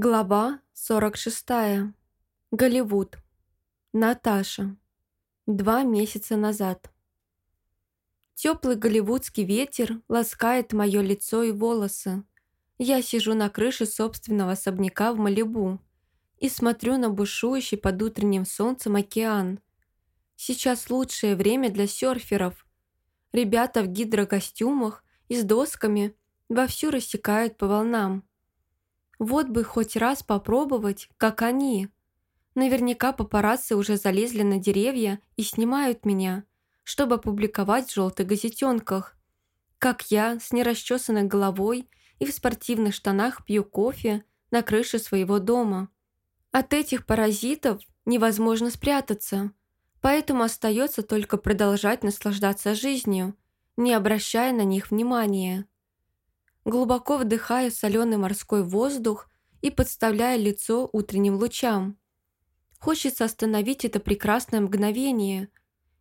Глава 46. Голливуд. Наташа. Два месяца назад. Теплый голливудский ветер ласкает мое лицо и волосы. Я сижу на крыше собственного особняка в Малибу и смотрю на бушующий под утренним солнцем океан. Сейчас лучшее время для серферов. Ребята в гидрокостюмах и с досками вовсю рассекают по волнам. Вот бы хоть раз попробовать, как они. Наверняка папарацци уже залезли на деревья и снимают меня, чтобы опубликовать в желтых газетенках. Как я с нерасчесанной головой и в спортивных штанах пью кофе на крыше своего дома. От этих паразитов невозможно спрятаться, поэтому остается только продолжать наслаждаться жизнью, не обращая на них внимания глубоко вдыхая соленый морской воздух и подставляя лицо утренним лучам. Хочется остановить это прекрасное мгновение,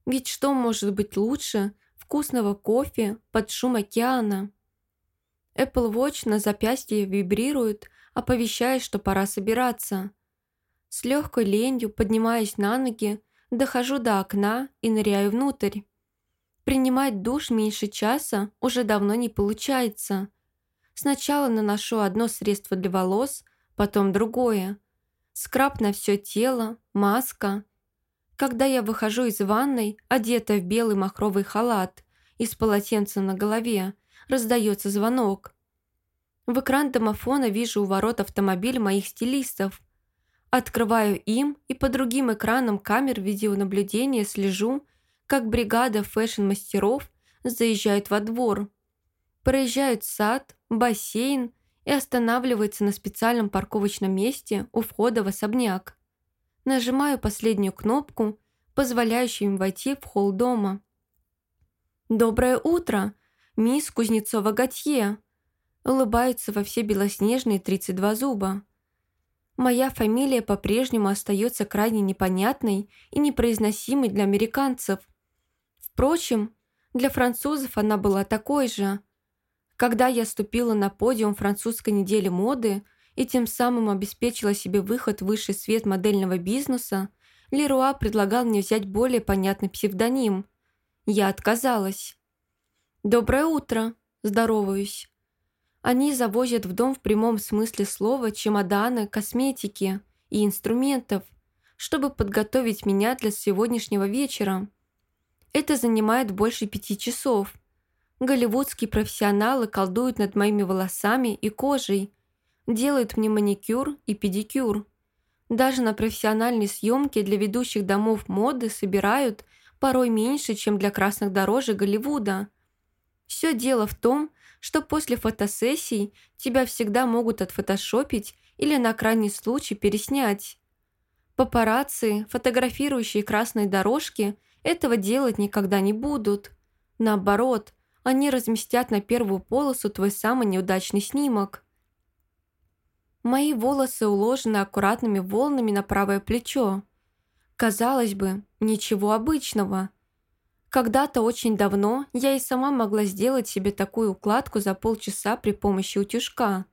ведь что может быть лучше вкусного кофе под шум океана? Apple Watch на запястье вибрирует, оповещая, что пора собираться. С легкой ленью, поднимаясь на ноги, дохожу до окна и ныряю внутрь. Принимать душ меньше часа уже давно не получается – Сначала наношу одно средство для волос, потом другое. Скраб на все тело, маска. Когда я выхожу из ванной, одетая в белый махровый халат и с полотенцем на голове, раздается звонок. В экран домофона вижу у ворот автомобиль моих стилистов. Открываю им и по другим экранам камер видеонаблюдения слежу, как бригада фэшн-мастеров заезжает во двор проезжают сад, бассейн и останавливаются на специальном парковочном месте у входа в особняк. Нажимаю последнюю кнопку, позволяющую им войти в холл дома. «Доброе утро, мисс Кузнецова-Готье!» Улыбается во все белоснежные 32 зуба. Моя фамилия по-прежнему остается крайне непонятной и непроизносимой для американцев. Впрочем, для французов она была такой же – когда я ступила на подиум французской недели моды и тем самым обеспечила себе выход в высший свет модельного бизнеса, Леруа предлагал мне взять более понятный псевдоним. Я отказалась. «Доброе утро!» – здороваюсь. Они завозят в дом в прямом смысле слова чемоданы, косметики и инструментов, чтобы подготовить меня для сегодняшнего вечера. Это занимает больше пяти часов – Голливудские профессионалы колдуют над моими волосами и кожей, делают мне маникюр и педикюр. Даже на профессиональные съемки для ведущих домов моды собирают порой меньше, чем для красных дорожек Голливуда. Все дело в том, что после фотосессий тебя всегда могут отфотошопить или на крайний случай переснять. Папарацци, фотографирующие красные дорожки, этого делать никогда не будут. Наоборот, они разместят на первую полосу твой самый неудачный снимок. Мои волосы уложены аккуратными волнами на правое плечо. Казалось бы, ничего обычного. Когда-то очень давно я и сама могла сделать себе такую укладку за полчаса при помощи утюжка.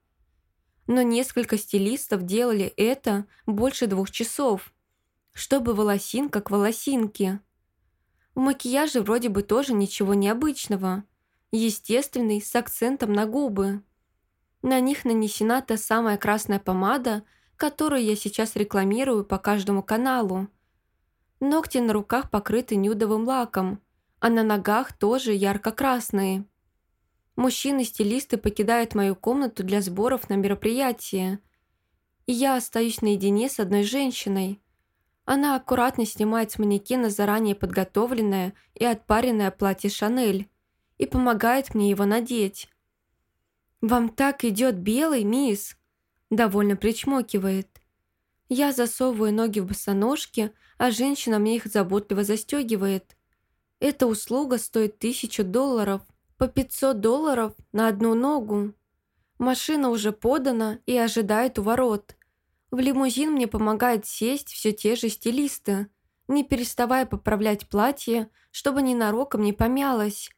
Но несколько стилистов делали это больше двух часов, чтобы волосинка к волосинке. В макияже вроде бы тоже ничего необычного – естественный, с акцентом на губы. На них нанесена та самая красная помада, которую я сейчас рекламирую по каждому каналу. Ногти на руках покрыты нюдовым лаком, а на ногах тоже ярко-красные. Мужчины-стилисты покидают мою комнату для сборов на мероприятие. И я остаюсь наедине с одной женщиной. Она аккуратно снимает с манекена заранее подготовленное и отпаренное платье «Шанель», и помогает мне его надеть. «Вам так идет белый, мисс?» Довольно причмокивает. Я засовываю ноги в босоножки, а женщина мне их заботливо застегивает. Эта услуга стоит тысячу долларов, по 500 долларов на одну ногу. Машина уже подана и ожидает у ворот. В лимузин мне помогает сесть все те же стилисты, не переставая поправлять платье, чтобы ненароком не помялось.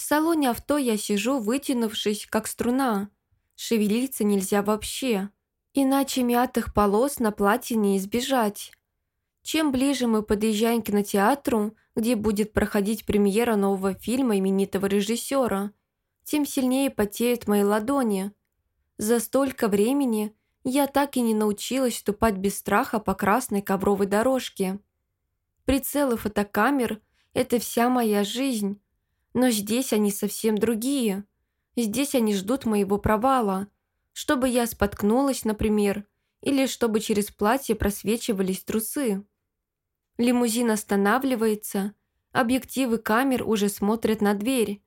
В салоне авто я сижу, вытянувшись, как струна. Шевелиться нельзя вообще. Иначе мятых полос на платье не избежать. Чем ближе мы подъезжаем к кинотеатру, где будет проходить премьера нового фильма именитого режиссера, тем сильнее потеют мои ладони. За столько времени я так и не научилась ступать без страха по красной ковровой дорожке. Прицелы фотокамер – это вся моя жизнь. Но здесь они совсем другие. Здесь они ждут моего провала. Чтобы я споткнулась, например, или чтобы через платье просвечивались трусы. Лимузин останавливается, объективы камер уже смотрят на дверь.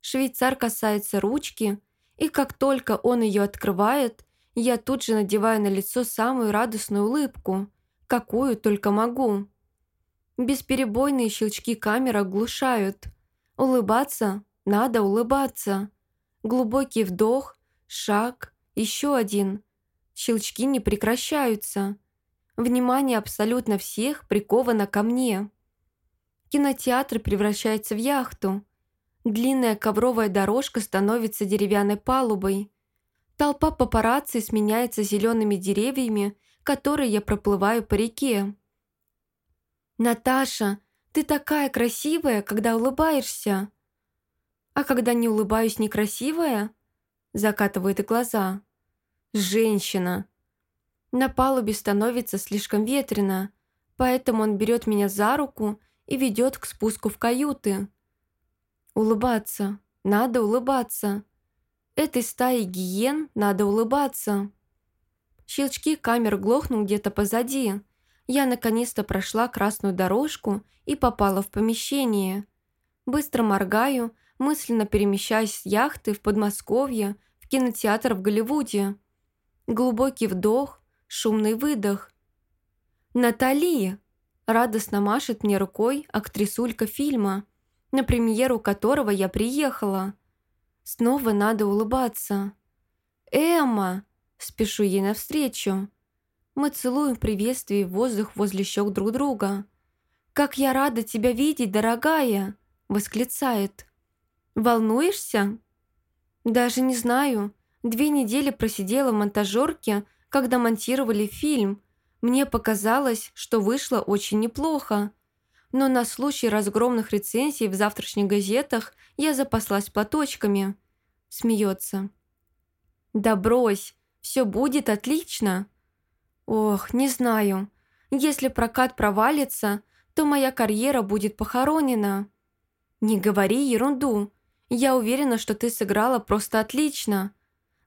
Швейцар касается ручки, и как только он ее открывает, я тут же надеваю на лицо самую радостную улыбку, какую только могу. Бесперебойные щелчки камер оглушают. Улыбаться надо улыбаться. Глубокий вдох, шаг, еще один. Щелчки не прекращаются. Внимание абсолютно всех приковано ко мне. Кинотеатр превращается в яхту. Длинная ковровая дорожка становится деревянной палубой. Толпа папарацци сменяется зелеными деревьями, которые я проплываю по реке. «Наташа, ты такая красивая, когда улыбаешься!» «А когда не улыбаюсь, некрасивая?» Закатывает глаза. «Женщина!» На палубе становится слишком ветрено, поэтому он берет меня за руку и ведет к спуску в каюты. Улыбаться. Надо улыбаться. Этой стае гиен надо улыбаться. Щелчки камер глохнут где-то позади. Я наконец-то прошла красную дорожку и попала в помещение. Быстро моргаю, мысленно перемещаясь с яхты в Подмосковье в кинотеатр в Голливуде. Глубокий вдох, шумный выдох. «Натали!» – радостно машет мне рукой актрисулька фильма, на премьеру которого я приехала – Снова надо улыбаться. «Эмма!» – спешу ей навстречу. Мы целуем приветствие воздух возле щек друг друга. «Как я рада тебя видеть, дорогая!» – восклицает. «Волнуешься?» «Даже не знаю. Две недели просидела в монтажерке, когда монтировали фильм. Мне показалось, что вышло очень неплохо. Но на случай разгромных рецензий в завтрашних газетах я запаслась платочками. Смеется. «Да брось, все будет отлично». «Ох, не знаю. Если прокат провалится, то моя карьера будет похоронена». «Не говори ерунду. Я уверена, что ты сыграла просто отлично.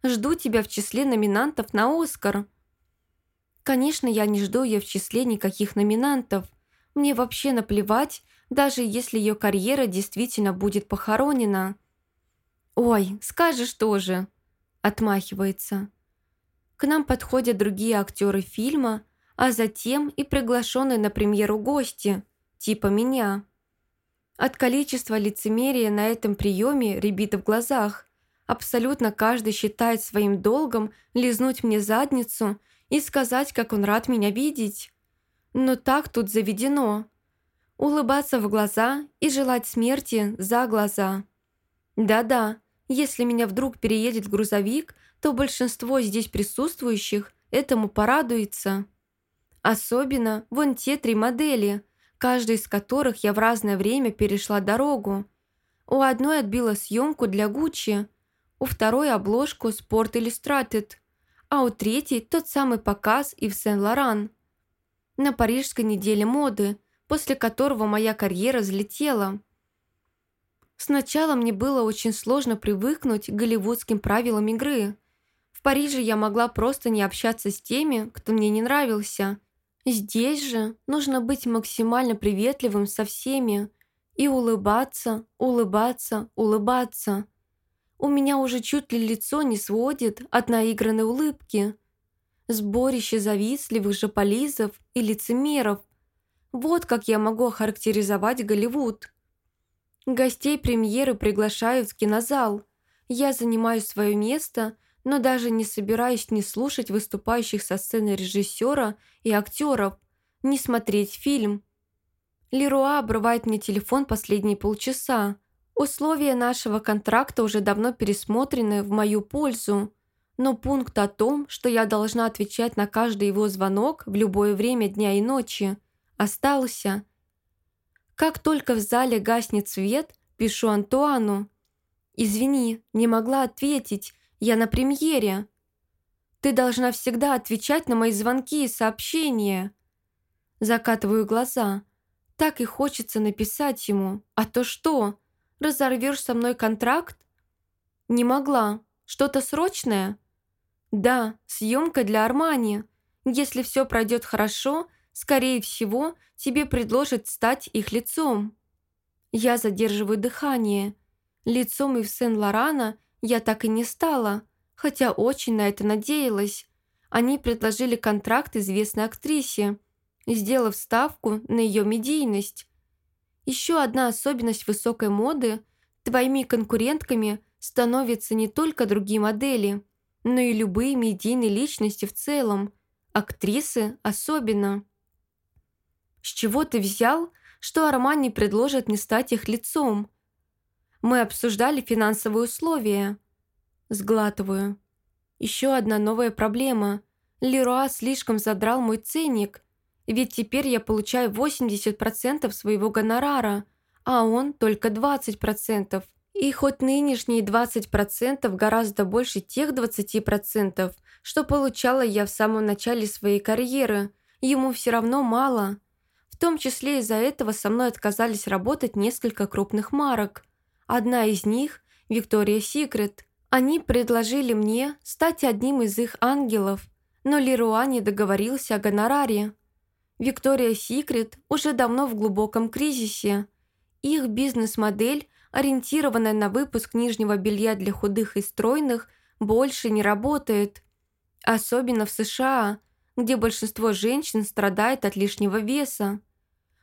Жду тебя в числе номинантов на «Оскар». Конечно, я не жду ее в числе никаких номинантов. Мне вообще наплевать, даже если ее карьера действительно будет похоронена. «Ой, скажешь тоже», – отмахивается. К нам подходят другие актеры фильма, а затем и приглашенные на премьеру гости, типа меня. От количества лицемерия на этом приеме рябит в глазах. Абсолютно каждый считает своим долгом лизнуть мне задницу и сказать, как он рад меня видеть. Но так тут заведено улыбаться в глаза и желать смерти за глаза. Да-да, если меня вдруг переедет грузовик, то большинство здесь присутствующих этому порадуется. Особенно вон те три модели, каждая из которых я в разное время перешла дорогу. У одной отбила съемку для Гуччи, у второй обложку Sport Illustrated, а у третьей тот самый показ и в Сен-Лоран. На парижской неделе моды – после которого моя карьера взлетела. Сначала мне было очень сложно привыкнуть к голливудским правилам игры. В Париже я могла просто не общаться с теми, кто мне не нравился. Здесь же нужно быть максимально приветливым со всеми и улыбаться, улыбаться, улыбаться. У меня уже чуть ли лицо не сводит от наигранной улыбки. Сборище завистливых жополизов и лицемеров, вот как я могу охарактеризовать Голливуд. Гостей премьеры приглашают в кинозал. Я занимаю свое место, но даже не собираюсь ни слушать выступающих со сцены режиссера и актеров, ни смотреть фильм. Леруа обрывает мне телефон последние полчаса. Условия нашего контракта уже давно пересмотрены в мою пользу. но пункт о том, что я должна отвечать на каждый его звонок в любое время дня и ночи, остался. Как только в зале гаснет свет, пишу Антуану. «Извини, не могла ответить, я на премьере». «Ты должна всегда отвечать на мои звонки и сообщения». Закатываю глаза. Так и хочется написать ему. А то что? Разорвешь со мной контракт? Не могла. Что-то срочное? Да, съемка для Армани. Если все пройдет хорошо, скорее всего, тебе предложат стать их лицом. Я задерживаю дыхание. Лицом и в Сен-Лорана я так и не стала, хотя очень на это надеялась. Они предложили контракт известной актрисе, сделав ставку на ее медийность. Еще одна особенность высокой моды – твоими конкурентками становятся не только другие модели – но и любые медийные личности в целом, актрисы особенно. С чего ты взял, что Армани предложит не стать их лицом? Мы обсуждали финансовые условия. Сглатываю. Еще одна новая проблема. Леруа слишком задрал мой ценник, ведь теперь я получаю 80% своего гонорара, а он только 20%. И хоть нынешние 20% гораздо больше тех 20%, что получала я в самом начале своей карьеры, ему все равно мало. В том числе из-за этого со мной отказались работать несколько крупных марок. Одна из них – Виктория Секрет. Они предложили мне стать одним из их ангелов, но Леруа не договорился о гонораре. Виктория Секрет уже давно в глубоком кризисе. Их бизнес-модель – ориентированная на выпуск нижнего белья для худых и стройных, больше не работает. Особенно в США, где большинство женщин страдает от лишнего веса.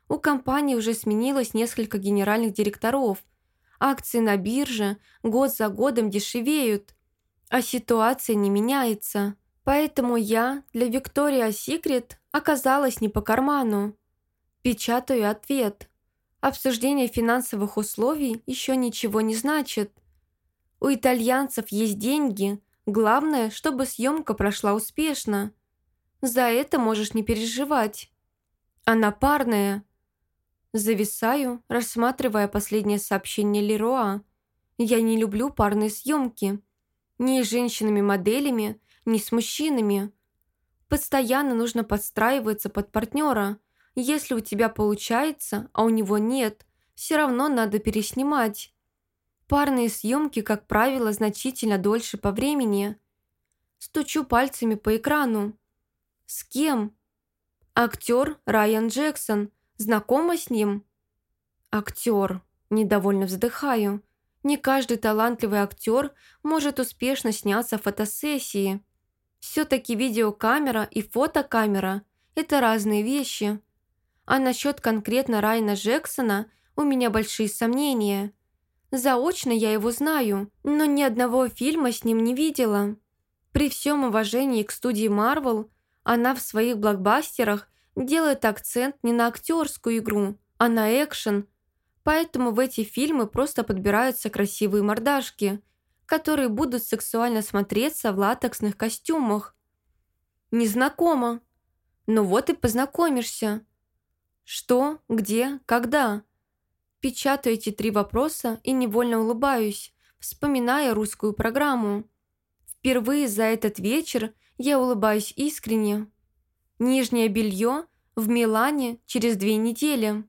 У компании уже сменилось несколько генеральных директоров. Акции на бирже год за годом дешевеют, а ситуация не меняется. Поэтому я для Виктория Секрет оказалась не по карману. Печатаю ответ – Обсуждение финансовых условий еще ничего не значит. У итальянцев есть деньги, главное, чтобы съемка прошла успешно. За это можешь не переживать. Она парная. Зависаю, рассматривая последнее сообщение Леруа. Я не люблю парные съемки. Ни с женщинами-моделями, ни с мужчинами. Постоянно нужно подстраиваться под партнера – если у тебя получается, а у него нет, все равно надо переснимать. Парные съемки, как правило, значительно дольше по времени. Стучу пальцами по экрану. С кем? Актер Райан Джексон. Знакома с ним? Актер. Недовольно вздыхаю. Не каждый талантливый актер может успешно сняться в фотосессии. Все-таки видеокамера и фотокамера – это разные вещи. А насчет конкретно Райна Джексона у меня большие сомнения. Заочно я его знаю, но ни одного фильма с ним не видела. При всем уважении к студии Marvel, она в своих блокбастерах делает акцент не на актерскую игру, а на экшен. Поэтому в эти фильмы просто подбираются красивые мордашки, которые будут сексуально смотреться в латексных костюмах. Незнакомо. Ну вот и познакомишься. Что, где, когда? Печатаю эти три вопроса и невольно улыбаюсь, вспоминая русскую программу. Впервые за этот вечер я улыбаюсь искренне. Нижнее белье в Милане через две недели.